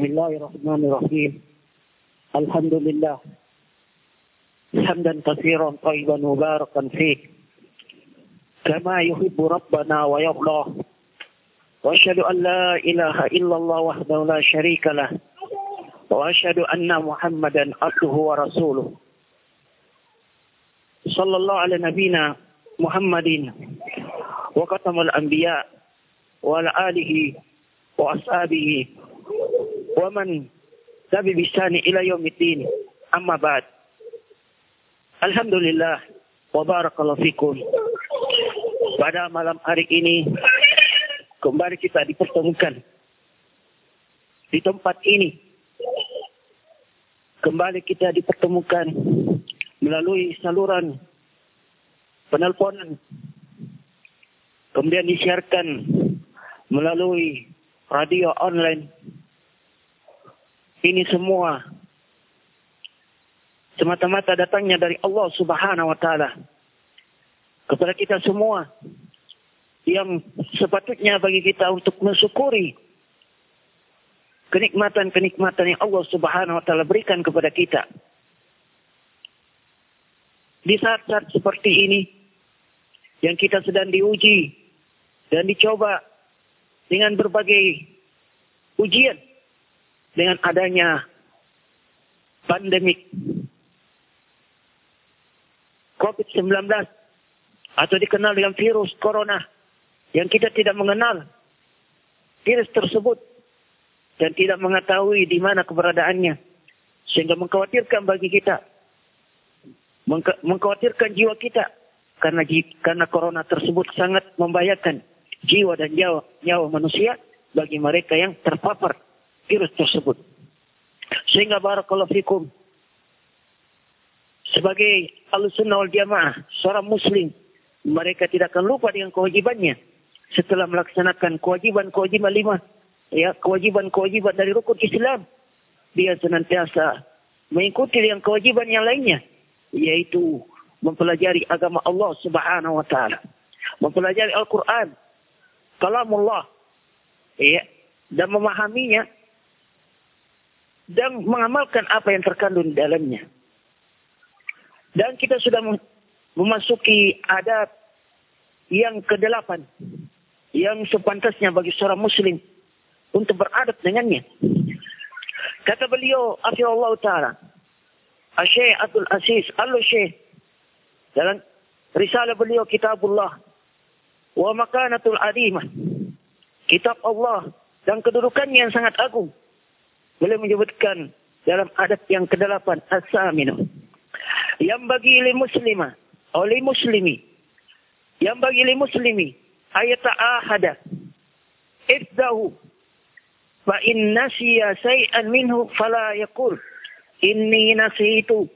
بسم الله الرحمن الرحيم. الحمد لله. حمدا كثيرا طيبا مباركا فيه. كما يحب ربنا ويرضى. وأشهد أن لا إله إلا الله وحده لا شريك له. وأشهد أن محمدا عبده ورسوله. صلى الله على نبينا محمد وختم الأنبياء وعلى آله وأصحابه wa man tabi bisani ila yaumiddin amma ba'd. Alhamdulillah wa barakallahu fikum. Pada malam hari ini kembali kita dipertemukan di tempat ini. Kembali kita dipertemukan melalui saluran penelponan. Kemudian disiarkan melalui radio online ini semua semata-mata datangnya dari Allah Subhanahu wa taala kepada kita semua yang sepatutnya bagi kita untuk mensyukuri kenikmatan-kenikmatan yang Allah Subhanahu wa taala berikan kepada kita. Di saat-saat seperti ini yang kita sedang diuji dan dicoba dengan berbagai ujian dengan adanya pandemik COVID-19 atau dikenal dengan virus corona yang kita tidak mengenal virus tersebut dan tidak mengetahui di mana keberadaannya. Sehingga mengkhawatirkan bagi kita mengkhawatirkan jiwa kita karena karena corona tersebut sangat membahayakan jiwa dan nyawa, nyawa manusia bagi mereka yang terpapar virus tersebut. Sehingga barakallahu fikum sebagai al-sunnah wal jamaah, seorang muslim, mereka tidak akan lupa dengan kewajibannya setelah melaksanakan kewajiban-kewajiban lima, ya kewajiban-kewajiban dari rukun Islam. Dia senantiasa mengikuti yang kewajiban yang lainnya, yaitu mempelajari agama Allah Subhanahu wa taala, mempelajari Al-Qur'an, kalamullah, ya, dan memahaminya dan mengamalkan apa yang terkandung di dalamnya. Dan kita sudah memasuki adat yang kedelapan yang sepantasnya bagi seorang muslim untuk beradat dengannya. Kata beliau, Allah Ta'ala, Asyik Abdul Aziz Al-Syekh dalam risalah beliau Kitabullah wa makanatul adimah kitab Allah dan kedudukannya yang sangat agung boleh menyebutkan dalam adat yang kedelapan as-saminu. Yang bagi li muslimah, oleh muslimi. Yang bagi li muslimi, ayat ahada. Ifdahu. Fa in nasiya say'an minhu fala yakul. Inni nasihitu.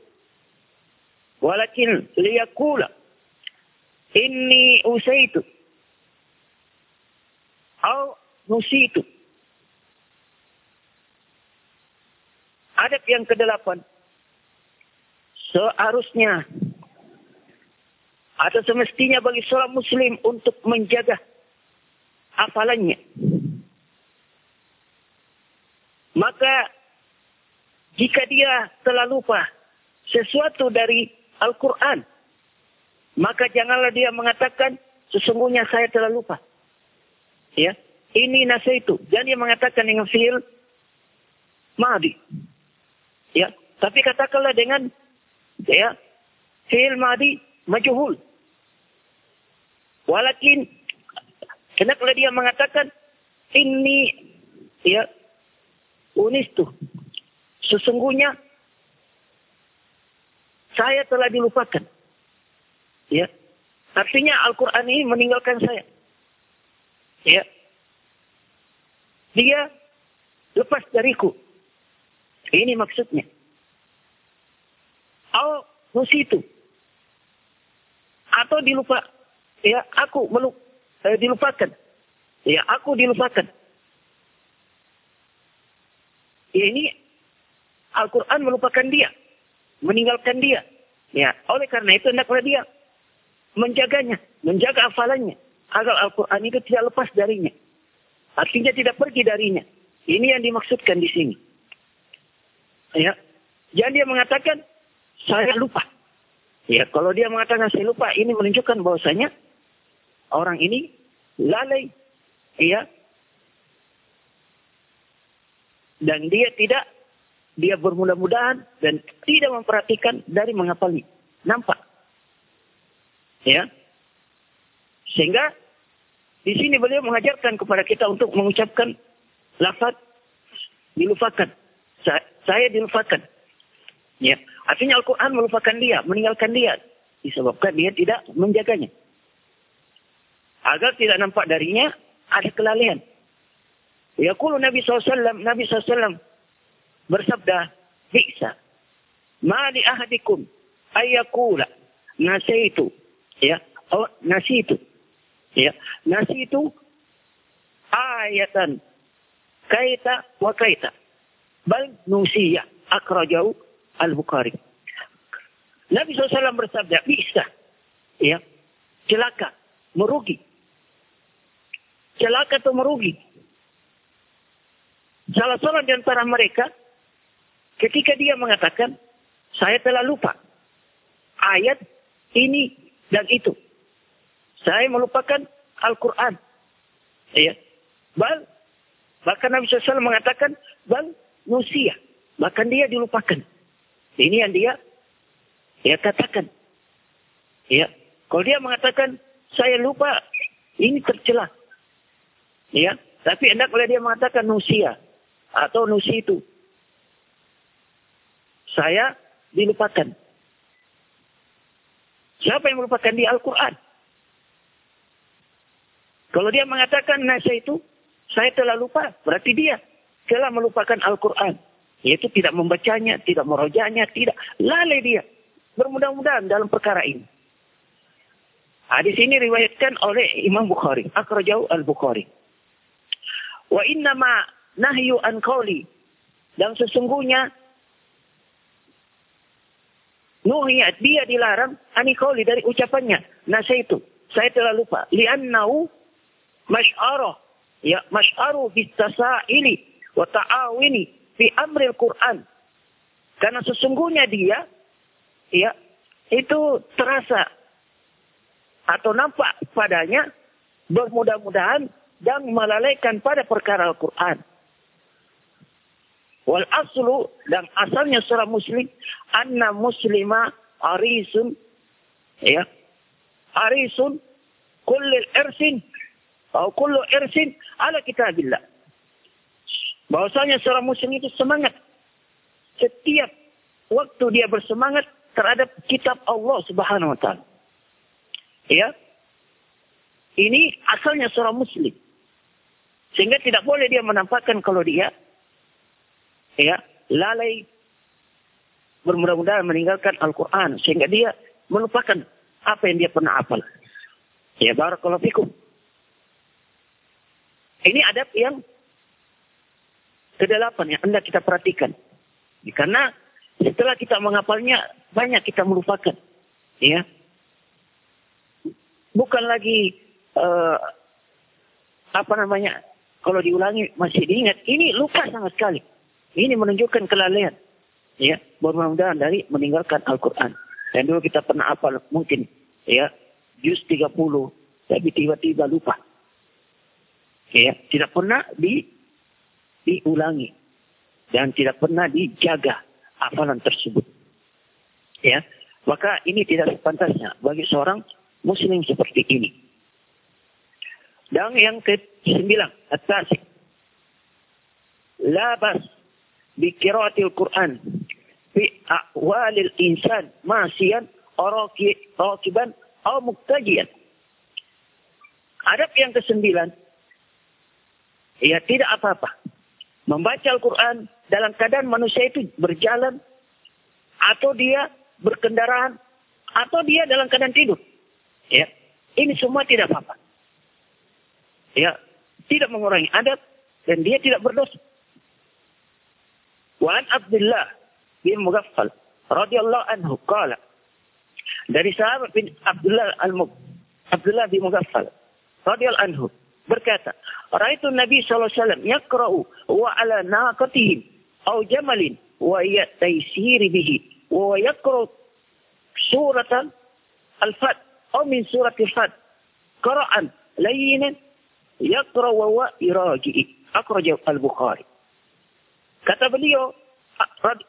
Walakin liyakula. Inni usaitu. Au nusitu. Adab yang kedelapan. Seharusnya atau semestinya bagi seorang muslim untuk menjaga hafalannya. Maka jika dia telah lupa sesuatu dari Al-Quran, maka janganlah dia mengatakan sesungguhnya saya telah lupa. Ya, ini nasihat itu. Dan dia mengatakan dengan fiil madi. Ya, tapi katakanlah dengan ya fi'il madi majhul. Walakin kenapa dia mengatakan ini ya unistu. Sesungguhnya saya telah dilupakan. Ya. Artinya Al-Quran ini meninggalkan saya. Ya. Dia lepas dariku. Ini maksudnya. Au itu. Atau dilupa. Ya, aku meluk, eh, dilupakan. Ya, aku dilupakan. Ya, ini Al-Quran melupakan dia. Meninggalkan dia. Ya, oleh karena itu hendaklah dia menjaganya, menjaga hafalannya agar Al-Quran itu tidak lepas darinya. Artinya tidak pergi darinya. Ini yang dimaksudkan di sini. Ya. Jangan dia mengatakan saya lupa. Ya, kalau dia mengatakan saya lupa, ini menunjukkan bahwasanya orang ini lalai, ya, dan dia tidak dia bermudah-mudahan dan tidak memperhatikan dari mengapali. Nampak, ya, sehingga di sini beliau mengajarkan kepada kita untuk mengucapkan lafaz dilupakan. Saya, dilupakan. Ya. Artinya Al-Quran melupakan dia, meninggalkan dia. Disebabkan dia tidak menjaganya. Agar tidak nampak darinya ada kelalaian. Yaqulu Nabi SAW, Nabi SAW bersabda, Bisa, ma li ahadikum ayyakula nasitu. Ya, oh, nasitu. Ya, nasitu ayatan kaita wa kaita. Bal nusiya akrajau Al-Bukhari. Nabi SAW bersabda, bisa. Ya, celaka, merugi. Celaka atau merugi. Salah seorang di antara mereka, ketika dia mengatakan, saya telah lupa ayat ini dan itu. Saya melupakan Al-Quran. Ya. Bal, bahkan Nabi SAW mengatakan, bal nusia. Bahkan dia dilupakan. Ini yang dia ya katakan. Ya, kalau dia mengatakan saya lupa, ini tercela. Ya, tapi hendaklah dia mengatakan nusia atau nusi itu. Saya dilupakan. Siapa yang melupakan di Al-Quran? Kalau dia mengatakan nasa itu, saya telah lupa. Berarti dia telah melupakan Al-Quran. Yaitu tidak membacanya, tidak merojanya, tidak. Lalai dia. Bermudah-mudahan dalam perkara ini. Hadis ini riwayatkan oleh Imam Bukhari. Akrajau al-Bukhari. Wa innama nahyu an qawli. Dan sesungguhnya Nuhiyat dia dilarang ani qawli dari ucapannya. Nasa itu. Saya telah lupa. Liannau masy'arah. Ya, masy'aru bitasa'ili wa ta'awini fi amril Quran. Karena sesungguhnya dia ya itu terasa atau nampak padanya bermudah-mudahan dan melalaikan pada perkara Al-Quran. Wal aslu dan asalnya seorang muslim anna muslima arisun ya arisun kullu irsin atau kullu irsin ala kitabillah Bahwasanya seorang muslim itu semangat. Setiap waktu dia bersemangat terhadap kitab Allah subhanahu wa ta'ala. Ya. Ini asalnya seorang muslim. Sehingga tidak boleh dia menampakkan kalau dia ya lalai bermudah-mudahan meninggalkan Al-Quran. Sehingga dia melupakan apa yang dia pernah apal. Ya barakallahu fikum. Ini adab yang kedelapan yang anda kita perhatikan. Karena setelah kita menghafalnya banyak kita melupakan. Ya. Bukan lagi uh, apa namanya kalau diulangi masih diingat. Ini lupa sama sekali. Ini menunjukkan kelalaian. Ya, mudah-mudahan dari meninggalkan Al-Quran. Dan dulu kita pernah apa mungkin ya juz 30 tapi tiba-tiba lupa. Ya, tidak pernah di diulangi dan tidak pernah dijaga hafalan tersebut. Ya, maka ini tidak sepantasnya bagi seorang muslim seperti ini. Dan yang ke-9, at-tasik. Labas bi qiraatil Quran fi ahwalil insan masiyan rakiban atau muktajian. Adab yang kesembilan, ya tidak apa-apa membaca Al-Quran dalam keadaan manusia itu berjalan atau dia berkendaraan atau dia dalam keadaan tidur. Ya, ini semua tidak apa-apa. Ya, tidak mengurangi adab dan dia tidak berdosa. Wan Abdullah bin Mughaffal radhiyallahu anhu qala dari sahabat bin Abdullah al Abdullah bin Mughaffal radhiyallahu anhu berkata, Raitu Nabi SAW yakra'u wa ala naqatihim au jamalin wa taysiri bihi wa yakra'u suratan al-fat au min surat al-fat qara'an layyinan yaqra wa wa iraji'i akhrajahu al-Bukhari. Kata beliau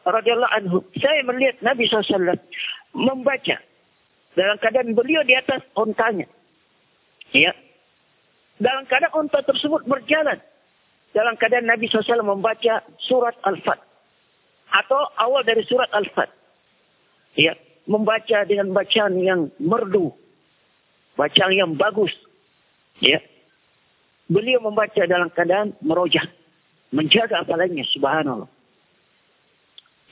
radhiyallahu anhu, saya melihat Nabi SAW membaca dalam keadaan beliau di atas ontanya. Ya. Dalam keadaan onta tersebut berjalan. Dalam keadaan Nabi SAW membaca surat Al-Fat. Atau awal dari surat Al-Fat. Ya. Membaca dengan bacaan yang merdu. Bacaan yang bagus. Ya. Beliau membaca dalam keadaan merojah. Menjaga apalanya subhanallah.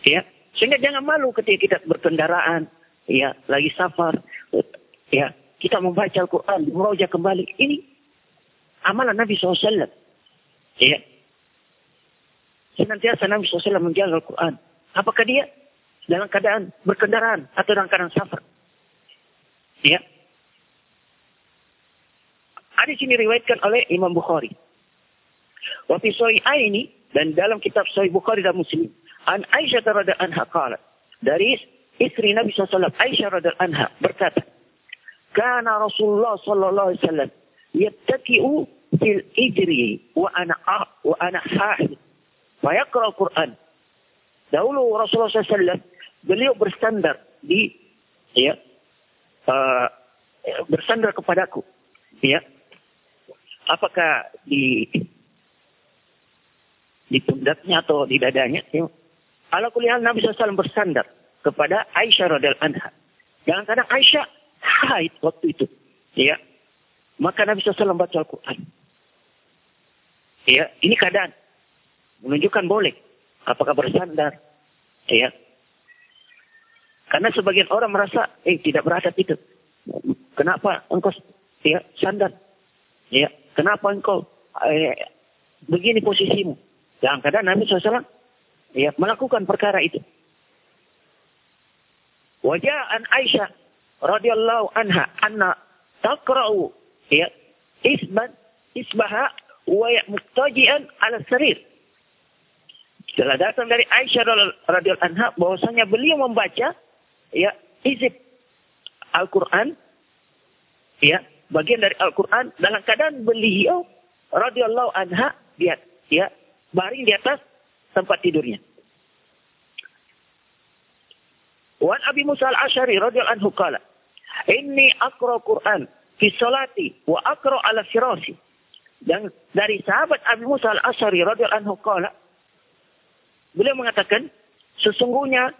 Ya. Sehingga jangan malu ketika kita berkendaraan. Ya. Lagi safar. Ya. Kita membaca Al-Quran. Merojah kembali. Ini amalan Nabi SAW. Ya. Senantiasa Nabi SAW menjaga Al-Quran. Apakah dia dalam keadaan berkendaraan atau dalam keadaan safar? Ya. Hadis ini riwayatkan oleh Imam Bukhari. Wa fi ini dan dalam kitab Sahih Bukhari dan Muslim, an Aisyah radhiyallahu anha qala dari istri Nabi SAW Aisyah radhiyallahu anha berkata, "Kana Rasulullah sallallahu wa ana wa ana hahid wa yaqra Al-Qur'an." Dahulu Rasulullah SAW beliau bersandar di ya uh, bersandar kepadaku ya apakah di di pundaknya atau di dadanya. Ya. Ala kuliah Nabi SAW bersandar kepada Aisyah radhiallahu anha. Jangan kadang Aisyah haid waktu itu. Ya. Maka Nabi SAW baca Al-Quran. Ya, ini keadaan. Menunjukkan boleh. Apakah bersandar. Ya. Karena sebagian orang merasa, eh tidak beradab itu. Kenapa engkau ya, sandar? Ya, kenapa engkau eh, begini posisimu? Dalam keadaan Nabi SAW ya, melakukan perkara itu. Wajah an Aisyah radhiyallahu anha anna taqra'u ya isban isbaha wa muktajian ala sarir. Telah datang dari Aisyah radhiyallahu anha bahwasanya beliau membaca ya izib Al-Qur'an ya bagian dari Al-Quran dalam keadaan beliau radhiyallahu anha dia ya baring di atas tempat tidurnya. Wan Abi Musa al-Ashari radhiyallahu anhu kala, "Inni aqra Quran fi salati wa aqra ala firasi." Dan dari sahabat Abi Musa al-Ashari radhiyallahu anhu kala, beliau mengatakan, "Sesungguhnya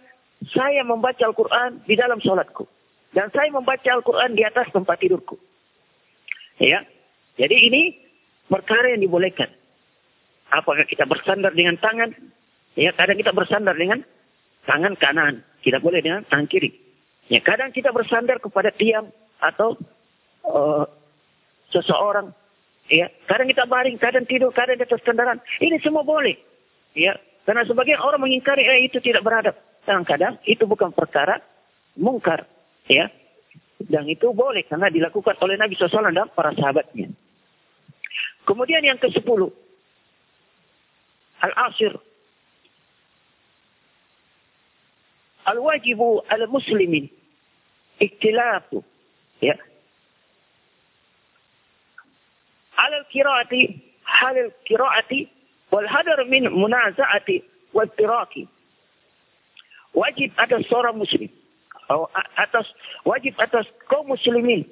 saya membaca Al-Quran di dalam salatku dan saya membaca Al-Quran di atas tempat tidurku." Ya. Jadi ini perkara yang dibolehkan. Apakah kita bersandar dengan tangan? Ya, kadang kita bersandar dengan tangan kanan. Tidak boleh dengan tangan kiri. Ya, kadang kita bersandar kepada tiang atau uh, seseorang. Ya, kadang kita baring, kadang tidur, kadang di atas kendaraan. Ini semua boleh. Ya, karena sebagian orang mengingkari eh, itu tidak beradab. Kadang-kadang itu bukan perkara mungkar. Ya, dan itu boleh karena dilakukan oleh Nabi SAW dan para sahabatnya. Kemudian yang ke-10. Al-asir. Al-wajibu al-muslimin. Iktilafu. Ya. Al-kiraati. Hal al-kiraati. Wal-hadar min munaza'ati. Wal-tiraki. Wajib atas seorang muslim atas wajib atas kaum muslimin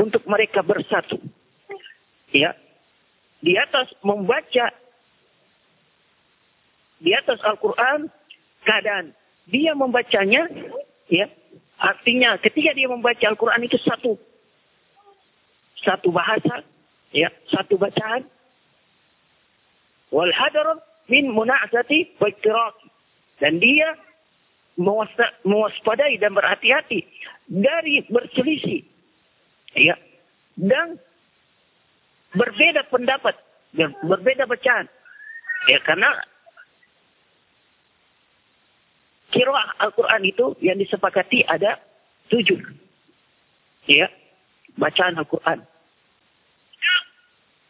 untuk mereka bersatu. Ya. Di atas membaca di atas Al-Qur'an keadaan dia membacanya ya artinya ketika dia membaca Al-Qur'an itu satu satu bahasa ya satu bacaan. Wal hadar min muna'zati wa dan dia mewaspadai dan berhati-hati dari berselisih. Ya dan berbeda pendapat dan berbeda bacaan. Ya karena kirah Al-Quran itu yang disepakati ada tujuh. Ya bacaan Al-Quran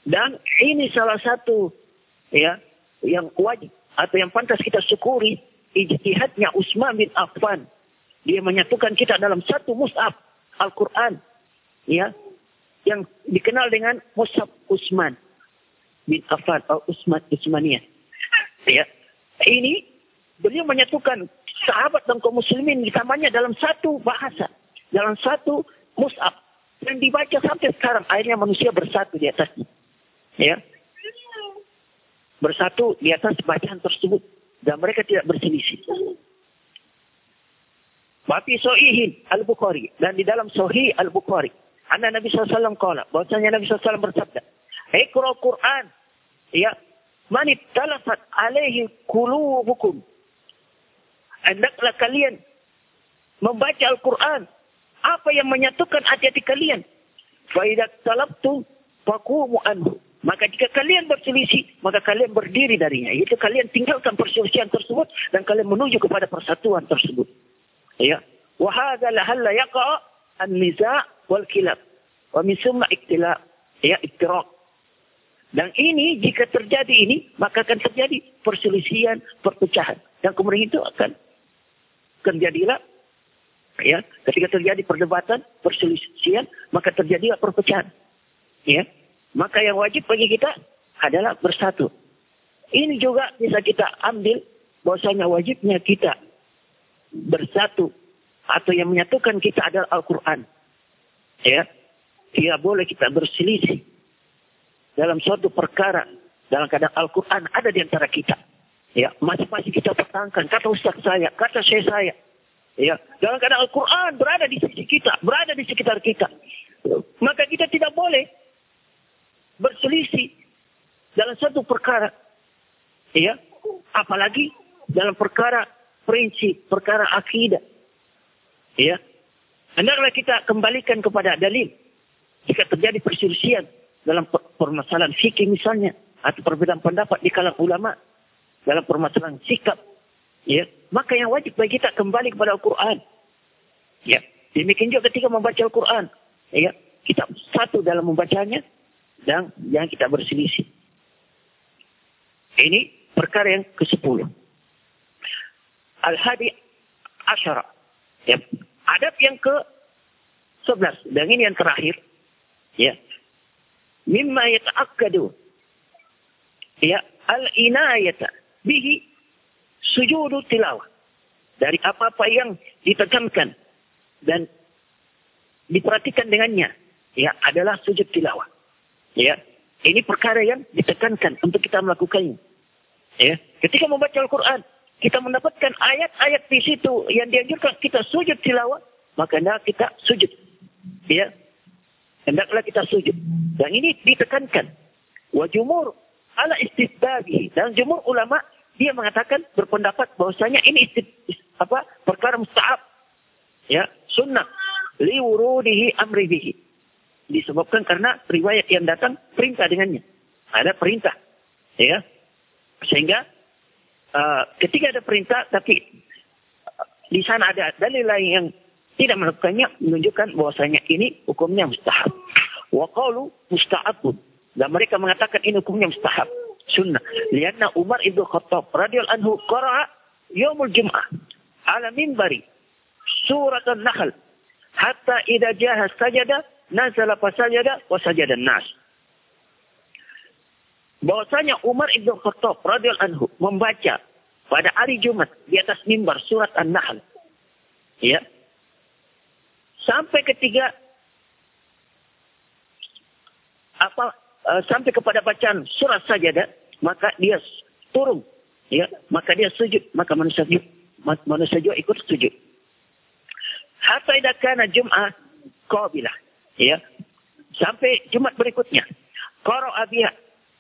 Dan ini salah satu ya yang wajib atau yang pantas kita syukuri ijtihadnya Utsman bin Affan. Dia menyatukan kita dalam satu mushaf Al-Quran. Ya, yang dikenal dengan mushaf Utsman bin Affan atau Utsman Utsmaniyah. Ya. Ini beliau menyatukan sahabat dan kaum muslimin ditamanya dalam satu bahasa, dalam satu mushaf yang dibaca sampai sekarang akhirnya manusia bersatu di atasnya. Ya. Bersatu di atas bacaan tersebut dan mereka tidak berselisih. Bapi Sohihin Al-Bukhari dan di dalam Sohi Al-Bukhari. Anda Nabi SAW kala. Bahwasanya Nabi SAW bersabda. Ikra Quran. Ya. Manit talafat alaihi kulubukum. Hendaklah kalian membaca Al-Quran. Apa yang menyatukan hati-hati kalian. Faidat talabtu fakumu anhu. Maka jika kalian berselisih, maka kalian berdiri darinya. Itu kalian tinggalkan perselisihan tersebut dan kalian menuju kepada persatuan tersebut. Ya. Wa hadza lahalla yaqa an-niza' wal kilab. Wa min summa iktila ya ittiraq. Dan ini jika terjadi ini, maka akan terjadi perselisihan, perpecahan. Dan kemudian itu akan terjadilah ya, ketika terjadi perdebatan, perselisihan, maka terjadilah perpecahan. Ya. Maka yang wajib bagi kita adalah bersatu. Ini juga bisa kita ambil bahwasanya wajibnya kita bersatu atau yang menyatukan kita adalah Al-Quran. Ya, tidak boleh kita berselisih dalam suatu perkara dalam keadaan Al-Quran ada di antara kita. Ya, masing-masing kita pertahankan kata Ustaz saya, kata saya saya. Ya, dalam keadaan Al-Quran berada di sisi kita, berada di sekitar kita. Maka kita tidak boleh berselisih dalam satu perkara. Ya, apalagi dalam perkara prinsip, perkara akidah. Ya. Hendaklah kita kembalikan kepada dalil. Jika terjadi perselisihan dalam permasalahan fikih misalnya atau perbedaan pendapat di kalangan ulama dalam permasalahan sikap, ya, maka yang wajib bagi kita kembali kepada Al-Qur'an. Ya. Demikian juga ketika membaca Al-Qur'an, ya, kita satu dalam membacanya dan yang kita berselisih. Ini perkara yang ke-10. Al-Hadi Asyara. Ya. Adab yang ke-11. Dan ini yang terakhir. Ya. Mimma yata'akkadu. Ya. Al-inayata. Bihi sujudu tilawah. Dari apa-apa yang ditekankan. Dan diperhatikan dengannya. Ya. Adalah sujud tilawah. Ya, ini perkara yang ditekankan untuk kita melakukannya. Ya, ketika membaca Al-Quran, kita mendapatkan ayat-ayat di situ yang dianjurkan kita sujud tilawah, maka kita sujud. Ya, hendaklah kita sujud. Dan ini ditekankan. Wajumur ala istibdabi. Dan jumur ulama dia mengatakan berpendapat bahwasanya ini istid, apa perkara mustahab. Ya, sunnah liwurudihi amri bihi disebabkan karena riwayat yang datang perintah dengannya. Ada perintah. Ya. Sehingga uh, ketika ada perintah tapi uh, di sana ada dalil lain yang tidak melakukannya menunjukkan bahwasanya ini hukumnya mustahab. Wa qalu musta'abun. Dan mereka mengatakan ini hukumnya mustahab. Sunnah. Lianna Umar ibn Khattab radhiyallahu anhu qara'a yaumul jum'ah ala minbari surat an-nahl hatta idza jaha sajada nazala fasajada wa sajada nas. Bahwasanya Umar Ibn Khattab radhiyallahu anhu membaca pada hari Jumat di atas mimbar surat An-Nahl. Ya. Sampai ketiga apa uh, sampai kepada bacaan surat sajadah maka dia turun ya maka dia sujud maka manusia manusia juga ikut sujud hatta idza kana jum'ah qabilah Ya. Sampai Jumat berikutnya. Qara abiha.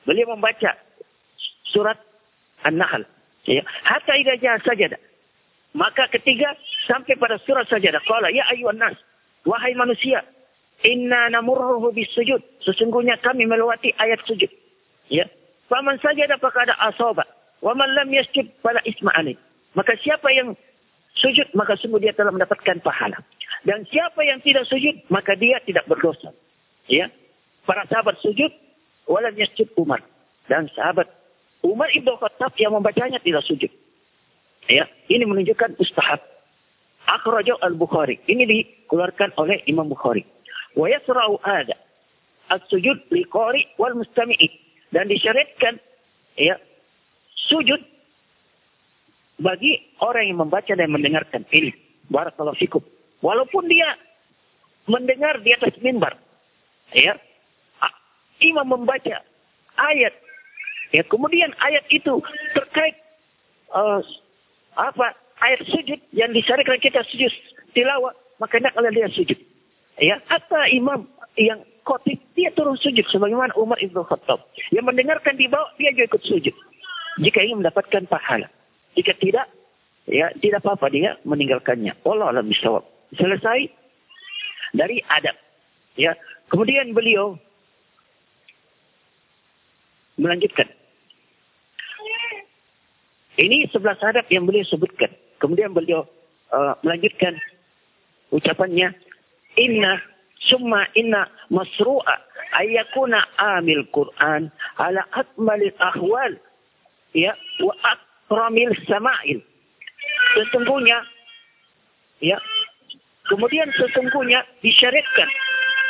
Beliau membaca surat An-Nahl. Ya. Hatta idza jaa sajada. Maka ketiga sampai pada surat sajadah. Qala ya ayuhan nas. Wahai manusia. Inna namurruhu bisujud. Sesungguhnya kami melewati ayat sujud. Ya. Faman sajada ada asoba. Waman lam yasjud fala isma Maka siapa yang sujud maka sungguh dia telah mendapatkan pahala. Dan siapa yang tidak sujud maka dia tidak berdosa. Ya. Para sahabat sujud walam yasjud Umar. Dan sahabat Umar Ibn Khattab yang membacanya tidak sujud. Ya, ini menunjukkan mustahab. Akhrajahu al-Bukhari. Ini dikeluarkan oleh Imam Bukhari. Wa yasra'u ada as-sujud liqari wal mustami'i. Dan disyariatkan ya sujud bagi orang yang membaca dan mendengarkan ini. Barakallahu fikum. Walaupun dia mendengar di atas mimbar. Ya. Imam membaca ayat. Ya, kemudian ayat itu terkait uh, apa? Ayat sujud yang disyariatkan kita sujud tilawah, maka kalau dia sujud. Ya, atau imam yang khotib dia turun sujud sebagaimana Umar Ibn Khattab. Yang mendengarkan di bawah dia juga ikut sujud. Jika ingin mendapatkan pahala. Jika tidak, ya tidak apa-apa dia meninggalkannya. Allah alam bisawab. Selesai dari adab. Ya, kemudian beliau melanjutkan. Ini sebelah adab yang beliau sebutkan. Kemudian beliau uh, melanjutkan ucapannya, Inna summa inna masru'a ayakuna amil Quran ala akmalil ahwal ya wa akramil sama'il. Sesungguhnya ya kemudian sesungguhnya disyariatkan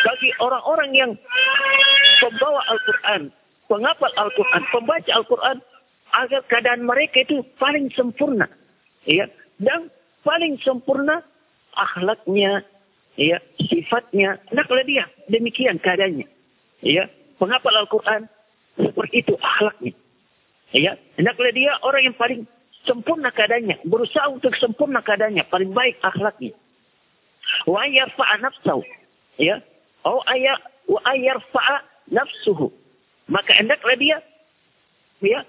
bagi orang-orang yang pembawa Al-Quran, penghafal Al-Quran, pembaca Al-Quran agar keadaan mereka itu paling sempurna. Ya, dan paling sempurna akhlaknya, ya, sifatnya. Kalau dia demikian keadaannya. Ya, penghafal Al-Quran seperti itu akhlaknya. Ya, hendaklah dia orang yang paling sempurna keadaannya, berusaha untuk sempurna keadaannya, paling baik akhlaknya. Wa yarfa'a nafsahu. Ya, au ayya wa ayarfa'a nafsuhu. Maka hendaklah dia ya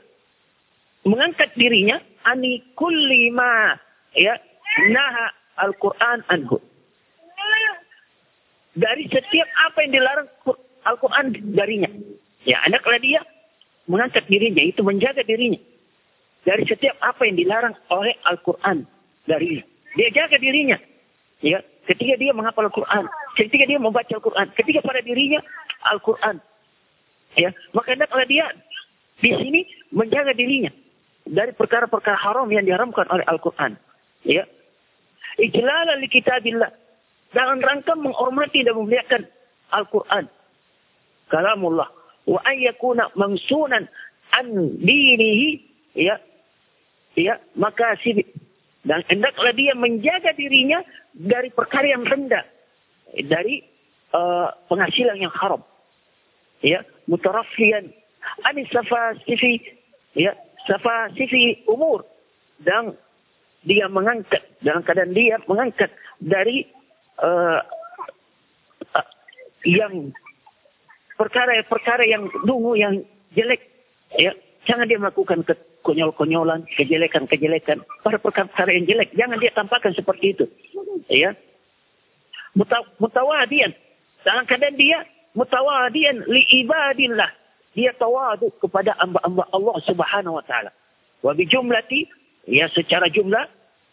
mengangkat dirinya ani kulli ma ya naha Al-Qur'an anhu. Dari setiap apa yang dilarang Al-Quran darinya. Ya, hendaklah dia mengangkat dirinya, itu menjaga dirinya. Dari setiap apa yang dilarang oleh Al-Quran darinya. Dia jaga dirinya. Ya, ketika dia menghafal Al-Quran, ketika dia membaca Al-Quran, ketika pada dirinya Al-Quran. Ya, maka hendaklah dia di sini menjaga dirinya dari perkara-perkara haram yang diharamkan oleh Al-Quran. Ya. Ijlala li kitabillah. Dalam rangka menghormati dan memuliakan Al-Quran. Kalamullah. Wa ayyakuna mangsunan an dinihi. Ya. Ya. Maka dan hendaklah dia menjaga dirinya dari perkara yang rendah. Dari uh, penghasilan yang haram. Ya. Mutarafian. Anisafa sifi. Ya safasifi umur dan dia mengangkat dalam keadaan dia mengangkat dari uh, uh, yang perkara-perkara yang dungu yang jelek ya jangan dia melakukan ke konyol-konyolan kejelekan-kejelekan pada perkara yang jelek jangan dia tampakkan seperti itu ya mutawadian dalam keadaan dia mutawadian li ibadillah dia tawadu kepada hamba-hamba Allah Subhanahu wa taala. Wa bi jumlati ya secara jumlah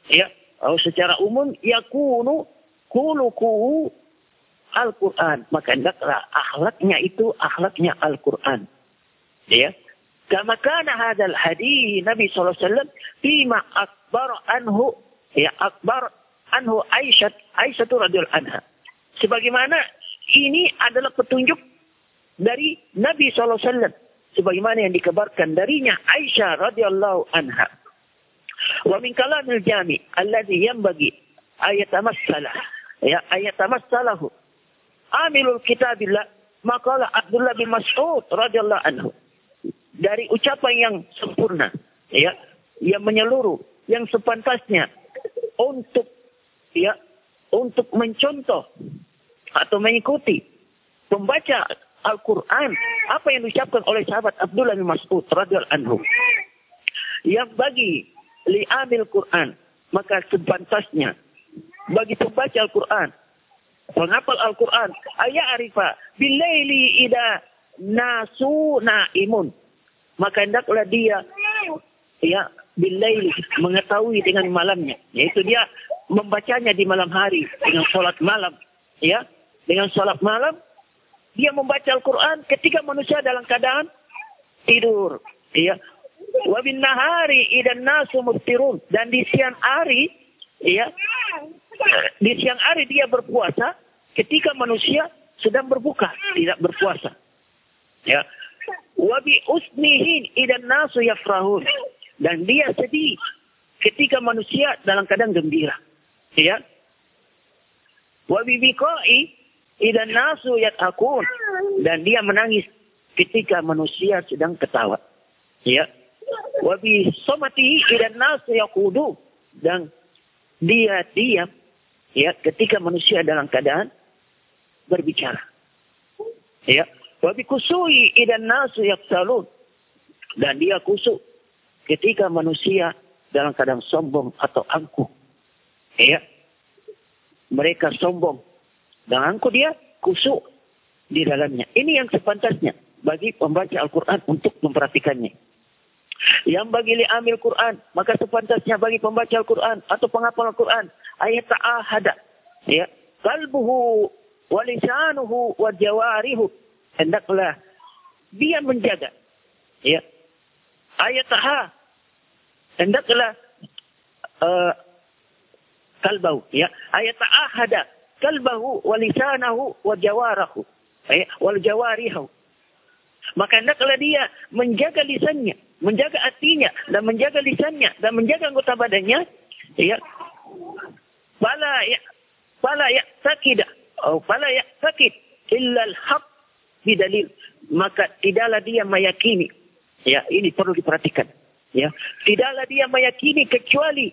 ya atau secara umum yakunu kuluku Al-Quran. Maka hendaklah akhlaknya itu akhlaknya Al-Quran. Ya. Kama kana hadal hadis Nabi SAW fima akbar anhu ya akbar anhu Aisyah radhiyallahu anha. Sebagaimana ini adalah petunjuk dari Nabi SAW. Sebagaimana yang dikabarkan darinya Aisyah radhiyallahu anha. Wa min kalamil jami alladhi yanbaghi ayat amassalah. Ya, ayat amassalahu. Amilul kitabillah. Makalah Abdullah bin Mas'ud radhiyallahu anhu. Dari ucapan yang sempurna. Ya, yang menyeluruh. Yang sepantasnya. Untuk ya untuk mencontoh atau mengikuti pembaca Al-Quran. Apa yang diucapkan oleh sahabat Abdullah bin Mas'ud radhiyallahu anhu. Yang bagi li'amil Quran. Maka sepantasnya. Bagi pembaca Al-Quran. Penghafal Al-Quran. Ayat arifah. Bilaili ida nasu naimun. Maka hendaklah dia. Ya. Bilaili. Mengetahui dengan malamnya. Yaitu dia membacanya di malam hari. Dengan sholat malam. Ya. Dengan sholat malam dia membaca Al-Quran ketika manusia dalam keadaan tidur. Ya. Wabin nahari idan nasu muftirun. Dan di siang hari, ya, di siang hari dia berpuasa ketika manusia sedang berbuka, tidak berpuasa. Ya. Wabi usnihin idan nasu yafrahun. Dan dia sedih ketika manusia dalam keadaan gembira. Ya. Wabi biqai idan nasu yatakun. Dan dia menangis ketika manusia sedang ketawa. Ya. Wabi somati idan nasu yakudu. Dan dia diam ya ketika manusia dalam keadaan berbicara. Ya. Wabi kusui idan nasu yaktalun. Dan dia kusuk ketika manusia dalam keadaan sombong atau angkuh. Ya. Mereka sombong dan angkuh dia kusuk di dalamnya. Ini yang sepantasnya bagi pembaca Al-Quran untuk memperhatikannya. Yang bagi li amil Quran, maka sepantasnya bagi pembaca Al-Quran atau penghafal Al-Quran, ayat ta'ahada. Ya. Kalbuhu wa lisanuhu wa jawarihu. Hendaklah dia menjaga. Ya. Ayat taha. Hendaklah uh, kalbahu. Ya. Ayat ta'ahada kalbahu wa lisanahu wa jawarahu. Eh, wal jawarihu. Maka hendaklah dia menjaga lisannya, menjaga hatinya, dan menjaga lisannya, dan menjaga anggota badannya. Ya. Fala ya, fala ya sakida, atau fala ya sakid, illa al-haq bidalil. Maka tidaklah dia meyakini. Ya, ini perlu diperhatikan. Ya, tidaklah dia meyakini kecuali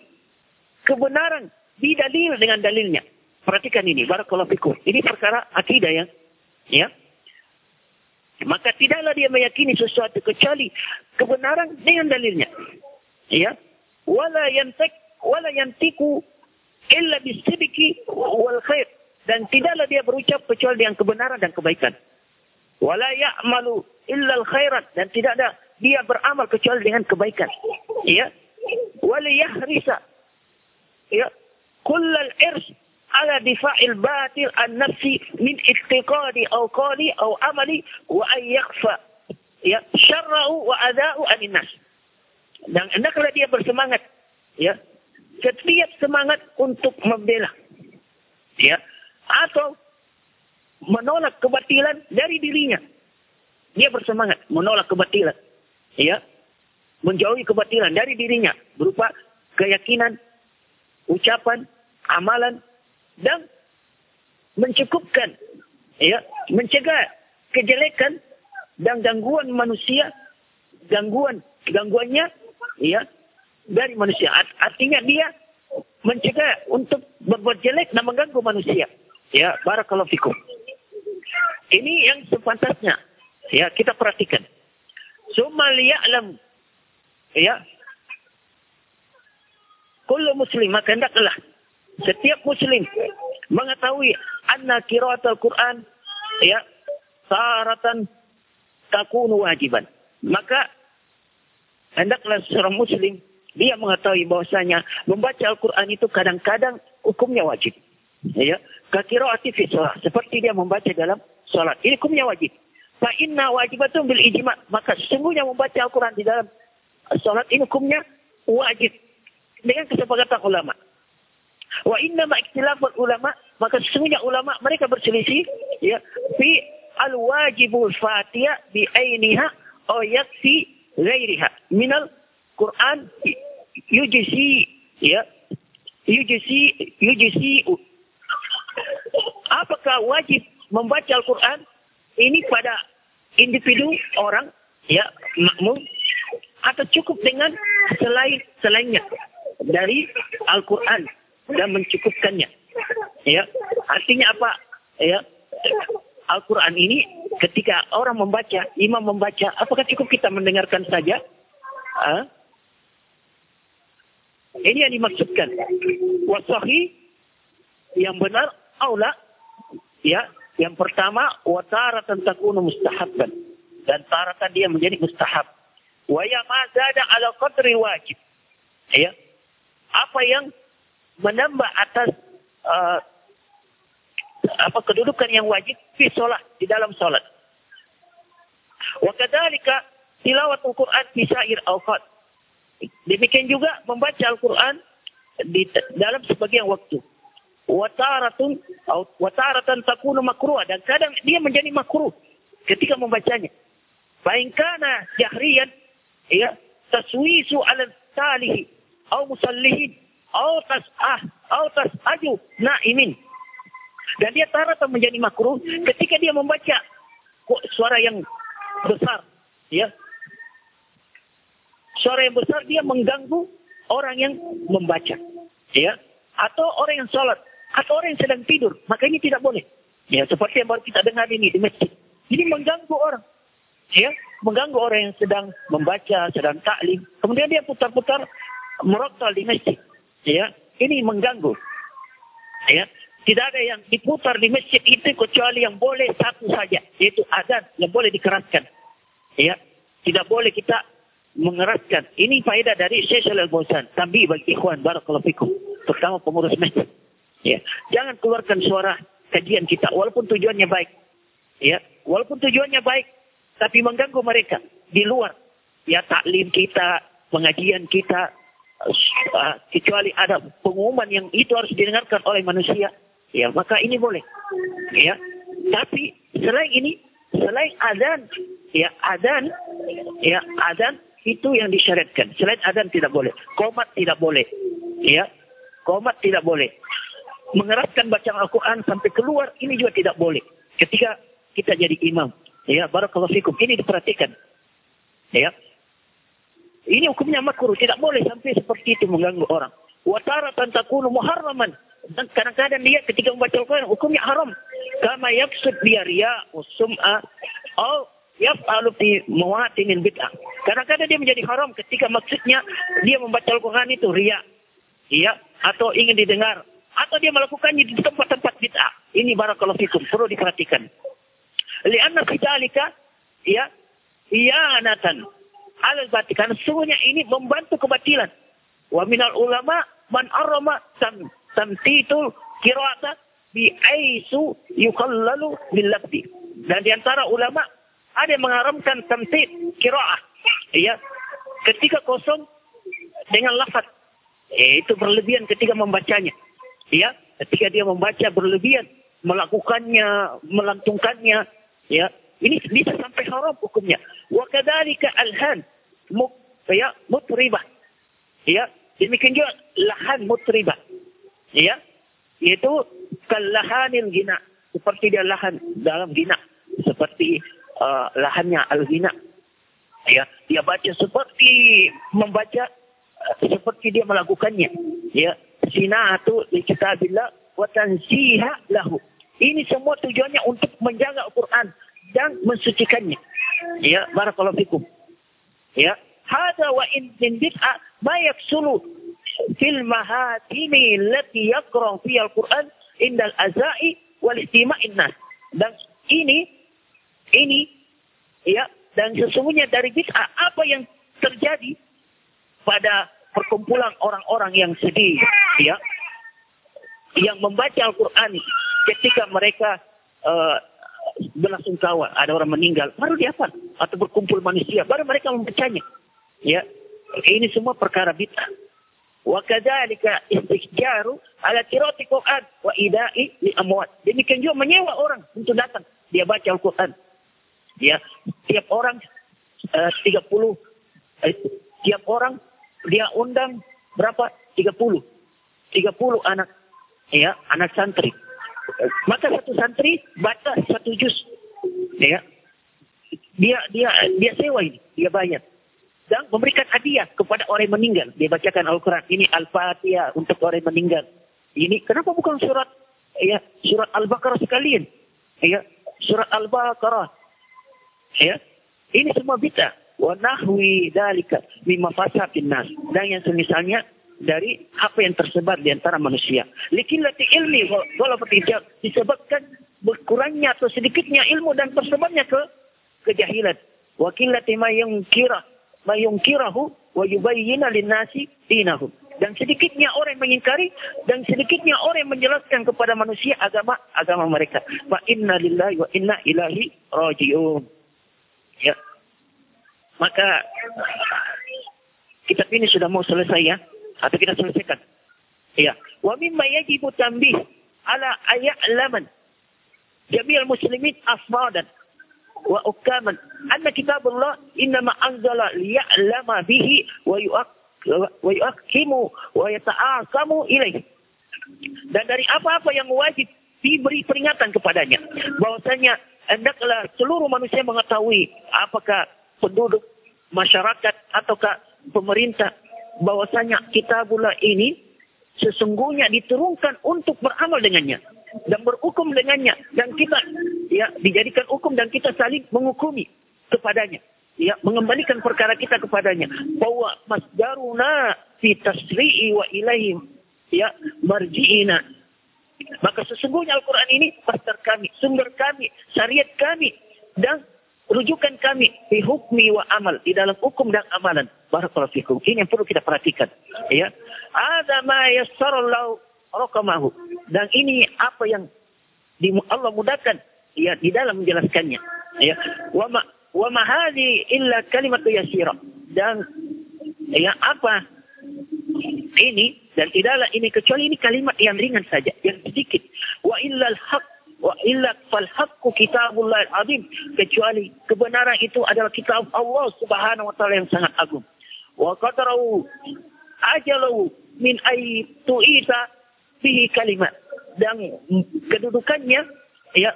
kebenaran bidalil dengan dalilnya. Perhatikan ini, barakallahu fikum. Ini perkara akidah ya. Ya. Maka tidaklah dia meyakini sesuatu kecuali kebenaran dengan dalilnya. Ya. Wala yantik wala yantiku illa bisidiki wal khair. Dan tidaklah dia berucap kecuali dengan kebenaran dan kebaikan wala ya'malu illa khairat. Dan tidak ada dia beramal kecuali dengan kebaikan. Ya. Wala yahrisa. Ya. Kullal irs ala difa'il batil an-nafsi min i'tiqadi aw qali aw amali wa an yakhfa. Ya. Syarra'u wa ada'u anin nas. Dan hendaklah dia bersemangat. Ya. Setiap semangat untuk membela. Ya. Atau menolak kebatilan dari dirinya. Dia bersemangat menolak kebatilan. Ya. Menjauhi kebatilan dari dirinya berupa keyakinan, ucapan, amalan dan mencukupkan ya mencegah kejelekan dan gangguan manusia gangguan gangguannya ya dari manusia. Artinya dia mencegah untuk berbuat jelek dan mengganggu manusia. Ya barakallahu fikum ini yang sepantasnya ya kita perhatikan summa liya'lam ya kullu muslim maka hendaklah setiap muslim mengetahui anna qiraat al-Quran ya saratan takunu wajiban. Maka hendaklah seorang muslim dia mengetahui bahwasanya membaca Al-Quran itu kadang-kadang hukumnya wajib. Ya, kakiraati fi sholat. Seperti dia membaca dalam sholat. Ini hukumnya wajib. Fa inna wajibatun bil ijma. Maka sesungguhnya membaca Al-Quran di dalam sholat ini hukumnya wajib. Dengan kesepakatan ulama. Wa inna ma ikhtilaful ulama, maka sesungguhnya ulama mereka berselisih ya fi al wajibul fatihah bi ainiha aw yakfi ghairiha minal Quran yujisi ya yujisi yujisi apakah wajib membaca Al-Quran ini pada individu orang ya makmum atau cukup dengan selain selainnya dari Al-Quran dan mencukupkannya. Ya, artinya apa? Ya, Al-Quran ini ketika orang membaca, imam membaca, apakah cukup kita mendengarkan saja? Ha? Ini yang dimaksudkan. Wasahi yang benar, aula. Ya, yang pertama, wataratan takunu mustahabban. Dan taratan dia menjadi mustahab. Wa ya ma zada ala qadri wajib. Ya. Apa yang menambah atas uh, apa kedudukan yang wajib di solat di dalam solat. Wa kadzalika tilawatul Quran fi sa'ir awqat. Demikian juga membaca Al-Quran di dalam sebagian waktu. Wataratun wataratan takunu makruh dan kadang dia menjadi makruh ketika membacanya. Fainkana jahriyan ya taswisu ala talihi atau musallihin atau tas'ah atau tas'aju na'imin. Dan dia taratan menjadi makruh ketika dia membaca suara yang besar ya suara yang besar dia mengganggu orang yang membaca. Ya. Atau orang yang sholat. Atau orang yang sedang tidur. Maka ini tidak boleh. Ya, seperti yang baru kita dengar ini di masjid. Ini mengganggu orang. Ya, mengganggu orang yang sedang membaca, sedang taklim. Kemudian dia putar-putar meroktal di masjid. Ya, ini mengganggu. Ya, tidak ada yang diputar di masjid itu kecuali yang boleh satu saja, yaitu azan yang boleh dikeraskan. Ya, tidak boleh kita mengeraskan. Ini faedah dari Syekh Shalal Bausan. Tambi bagi ikhwan, barakallahu fikum. Terutama pengurus masjid. Ya. Jangan keluarkan suara kajian kita. Walaupun tujuannya baik. Ya. Walaupun tujuannya baik. Tapi mengganggu mereka. Di luar. Ya taklim kita. Pengajian kita. Uh, kecuali ada pengumuman yang itu harus didengarkan oleh manusia. Ya. Maka ini boleh. Ya. Tapi selain ini. Selain adan. Ya. Adan. Ya. Adan itu yang disyariatkan. Selain adzan tidak boleh. Komat tidak boleh. Ya. Komat tidak boleh. Mengeraskan bacaan Al-Quran sampai keluar, ini juga tidak boleh. Ketika kita jadi imam. Ya, barakallahu fikum. Ini diperhatikan. Ya. Ini hukumnya makruh. Tidak boleh sampai seperti itu mengganggu orang. Wataratan takunu muharraman. Dan kadang-kadang dia ketika membaca Al-Quran, hukumnya haram. Kama yaksud biar ya, usum'a, atau yaf'alu fi mawatinin bid'ah. Kadang-kadang dia menjadi haram ketika maksudnya dia membaca Al-Quran itu ria. Iya, atau ingin didengar. Atau dia melakukannya di tempat-tempat bid'ah. Ini barakallahu fikum, perlu diperhatikan. Lianna fidalika, ya, iyanatan alal batik. Karena sesungguhnya ini membantu kebatilan. Wa minal ulama man arrama tam, tamtitul kirata bi aisu yukallalu bil Dan di antara ulama ada yang mengharamkan tamtid kiraah. Ya. Ketika kosong dengan lafaz. Eh, itu berlebihan ketika membacanya. Ya. Ketika dia membaca berlebihan. Melakukannya, melantungkannya. Ya. Ini bisa sampai haram hukumnya. Wa kadhalika alhan. Muk, ya, mutribah. Ya. Demikian juga lahan mutribah. Ya. Yaitu kalahanil gina. Seperti dia lahan dalam gina. Seperti uh, lahannya al-ghina. Ya, dia baca seperti membaca uh, seperti dia melakukannya. Ya, sinatu li kitabillah wa tansiha lahu. Ini semua tujuannya untuk menjaga Al-Quran dan mensucikannya. Ya, barakallahu fikum. Ya, hada wa in bid'ah ma yaksulu fil mahatimi allati yaqra fi al-Quran indal azai wal istima'in nas. Dan ini ini ya dan sesungguhnya dari bid'ah apa yang terjadi pada perkumpulan orang-orang yang sedih ya yang membaca Al-Qur'an ketika mereka uh, belasungkawa ada orang meninggal baru diapa atau berkumpul manusia baru mereka membacanya ya. Ini semua perkara bid'ah. Qiraati Qur'an wa ida'i li amwat. Demikian juga menyewa orang untuk datang. Dia baca Al-Qur'an. Ya, tiap orang eh, tiga puluh, eh, tiap orang dia undang berapa? Tiga puluh, tiga puluh anak, ya, anak santri. Maka satu santri baca satu juz, ya. Dia dia dia sewa ini, dia bayar dan memberikan hadiah kepada orang yang meninggal. Dia bacakan Al-Quran. Ini Al-Fatihah untuk orang yang meninggal. Ini kenapa bukan surat ya surat Al-Baqarah sekalian? Ya, surat Al-Baqarah Ya. Ini semua bid'ah. Wa nahwi dalika mimma fasatin nas. Dan yang semisalnya dari apa yang tersebar di antara manusia. Likillati ilmi wala fatijab disebabkan berkurangnya atau sedikitnya ilmu dan tersebarnya ke kejahilan. Wa killati ma yungkira ma yungkirahu wa yubayyina linnasi dinahum. dan sedikitnya orang yang mengingkari dan sedikitnya orang yang menjelaskan kepada manusia agama agama mereka. Wa inna lillahi wa inna ilahi rajiun. Ya. Maka kitab ini sudah mau selesai ya atau kita selesaikan. Ya. Wa mimma yajibu tanbih ala aya'laman jami'al muslimin afradan wa ukaman anna kitabullah innama anzala liya'lama bihi wa yu'ak wa yu'akimu wa yata'akamu ilaih. Dan dari apa-apa yang wajib diberi peringatan kepadanya. Bahwasanya hendaklah seluruh manusia mengetahui apakah penduduk masyarakat ataukah pemerintah bahwasanya kitabullah ini sesungguhnya diturunkan untuk beramal dengannya dan berhukum dengannya dan kita ya dijadikan hukum dan kita saling menghukumi kepadanya ya mengembalikan perkara kita kepadanya. Bahwa masdaruna fi tasri'i wa ilaihim ya marji'ina. Maka sesungguhnya Al-Quran ini pasar kami, sumber kami, syariat kami, dan rujukan kami di hukmi wa amal, di dalam hukum dan amalan. Barakallahu fikum. Ini yang perlu kita perhatikan. Ya. Ada ma yassarallahu rakamahu. Dan ini apa yang di, Allah mudahkan ya di dalam menjelaskannya. Ya. Wa ma Wa mahadi illa kalimat yasira. Dan yang apa ini dan tidaklah ini kecuali ini kalimat yang ringan saja, yang sedikit. Wa illa al-haq wa illa fal haqqu kitabullah azim kecuali kebenaran itu adalah kitab Allah Subhanahu wa taala yang sangat agung. Wa qadarau ajalu min ay tu'ita fihi kalimat dan kedudukannya ya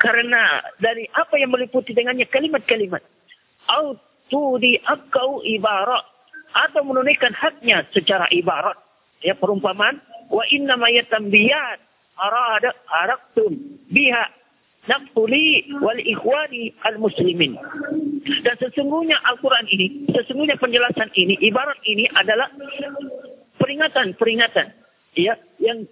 karena dari apa yang meliputi dengannya kalimat-kalimat. Autu di akau ibarat. Atau menunaikan haknya secara ibarat. Ya perumpamaan. Wa inna mayatambiyat arada araktum biha naqtuli wal ikhwani al muslimin. Dan sesungguhnya Al-Quran ini, sesungguhnya penjelasan ini, ibarat ini adalah peringatan-peringatan. Ya, yang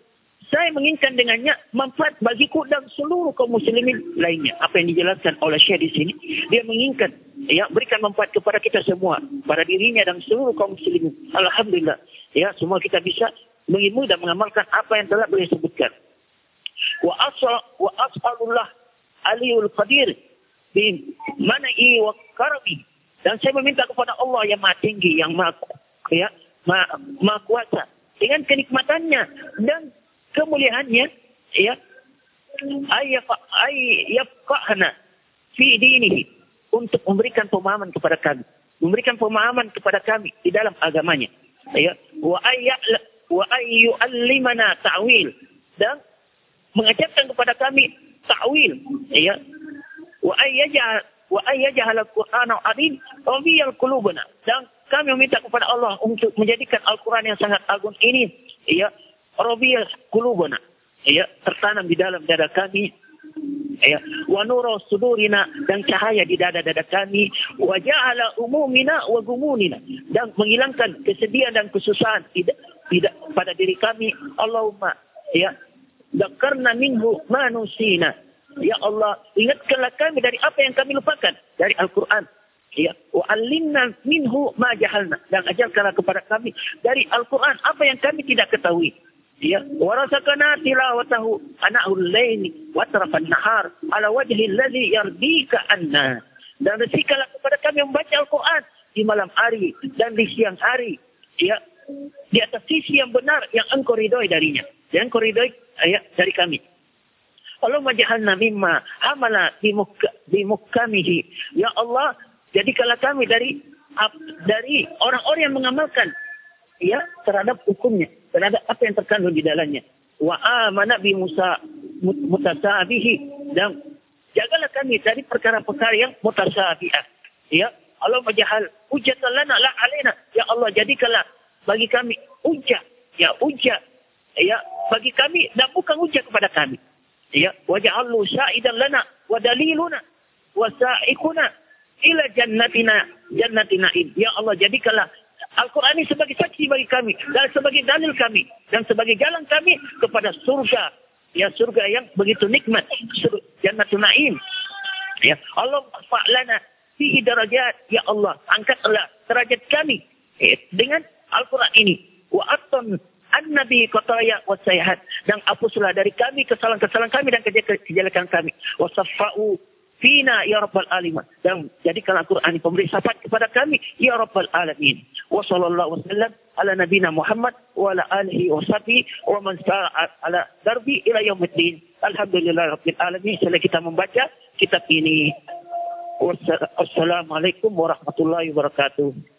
saya menginginkan dengannya manfaat bagiku dan seluruh kaum muslimin lainnya. Apa yang dijelaskan oleh Syekh di sini, dia menginginkan ya berikan manfaat kepada kita semua, pada dirinya dan seluruh kaum muslimin. Alhamdulillah, ya semua kita bisa mengilmu dan mengamalkan apa yang telah beliau sebutkan. Wa asal wa as'alullah aliyul qadir bi mana'i wa karami. Dan saya meminta kepada Allah yang maha tinggi, yang maha, ya, maha, maha kuasa. Dengan kenikmatannya dan kemuliaannya ya ayyafqahna fi dinihi untuk memberikan pemahaman kepada kami memberikan pemahaman kepada kami di dalam agamanya ya wa ayya wa ayyuallimana ta'wil dan mengajarkan kepada kami ta'wil ya wa ayyajal wa ayyajal al-Qur'ana adim rabiyal qulubana dan kami meminta kepada Allah untuk menjadikan Al-Quran yang sangat agung ini ya Rabiya kulubana. Ya, tertanam di dalam dada kami. Ya, wa nuru sudurina dan cahaya di dada-dada kami. Wa ja'ala umumina wa gumunina. Dan menghilangkan kesedihan dan kesusahan tidak, tidak pada diri kami. Allahumma ya dakarna minhu manusina. Ya Allah, ingatkanlah kami dari apa yang kami lupakan dari Al-Quran. Ya, wa alimna minhu ma jahalna dan ajarkanlah kepada kami dari Al-Quran apa yang kami tidak ketahui. Ya, warasakana tilawatahu ana'ul laini wa tarafan nahar ala wajhi alladhi yardika anna. Dan resikalah kepada kami membaca Al-Quran di malam hari dan di siang hari. Ya, di atas sisi yang benar yang engkau ridhoi darinya. Yang engkau ridhoi ya, dari kami. Allah majahalna mimma amala di mukamihi. Ya Allah, jadikanlah kami dari dari orang-orang yang mengamalkan ya terhadap hukumnya terhadap apa yang terkandung di dalamnya. Wa amana bi Musa mutasabihi dan jagalah kami dari perkara-perkara yang mutasabiah. Ya, Allah majahal hujatan lana la alaina. Ya Allah jadikanlah bagi kami hujah, ya hujah ya bagi kami dan bukan hujah kepada kami. Ya, waja'allu sya'idan lana wa daliluna wa sa'ikuna ila jannatina jannatina Ya Allah jadikanlah Al-Quran ini sebagai saksi bagi kami dan sebagai dalil kami dan sebagai jalan kami kepada surga. Ya surga yang begitu nikmat. Jannatul Naim. Ya Allah fa'lana fihi darajat. Ya Allah angkatlah derajat kami eh, dengan Al-Quran ini. wa aton an-nabi qataya wa sayhat dan hapuslah dari kami kesalahan-kesalahan kami dan kejelekan kami. Wa safa'u fina ya rabbal alamin. Dan jadikanlah Al-Qur'an ini pemberi syafaat kepada kami ya rabbal alamin. Wa sallallahu wasallam ala nabina Muhammad wa ala alihi wa sahbihi wa man ala darbi ila yaumiddin. Alhamdulillah rabbil alamin. Setelah kita membaca kitab ini. Wassalamualaikum warahmatullahi wabarakatuh